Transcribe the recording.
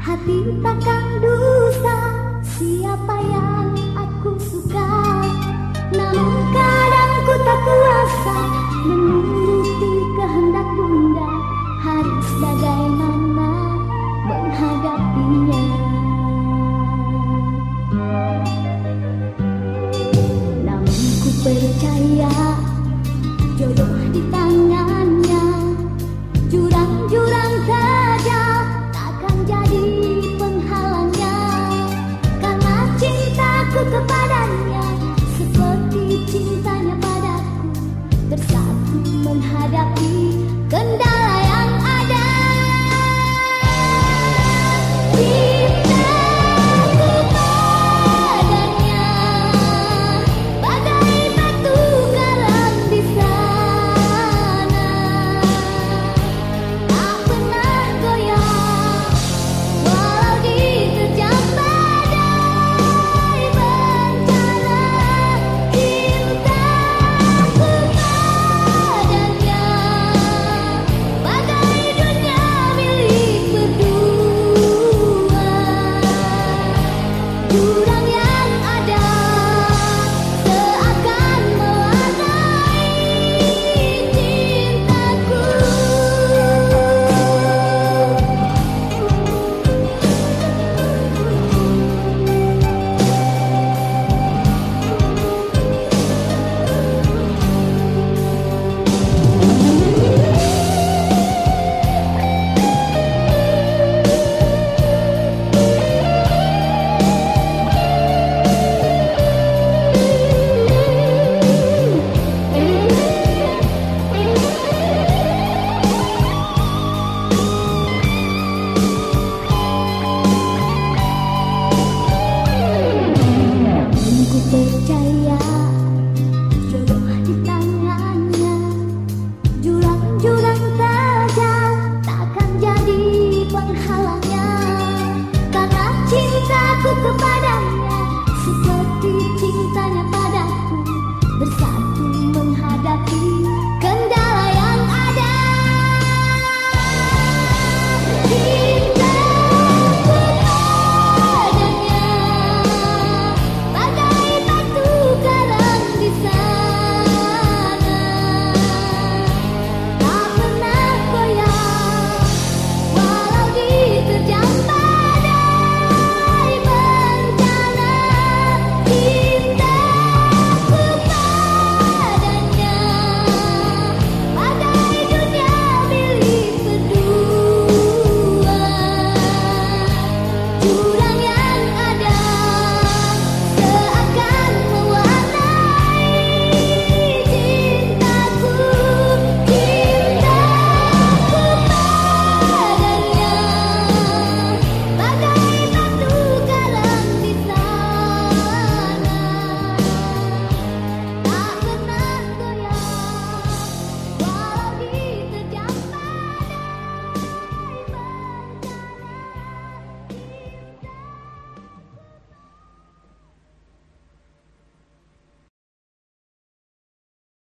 Hati takkan dusta Siapa yang aku suka? Namun kadang ku tak kuasa Menuruti kehendak bunda. Harus bagaimana menghadapinya? Namun ku percaya Jodoh di tangan menghadapi kendala 不让呀。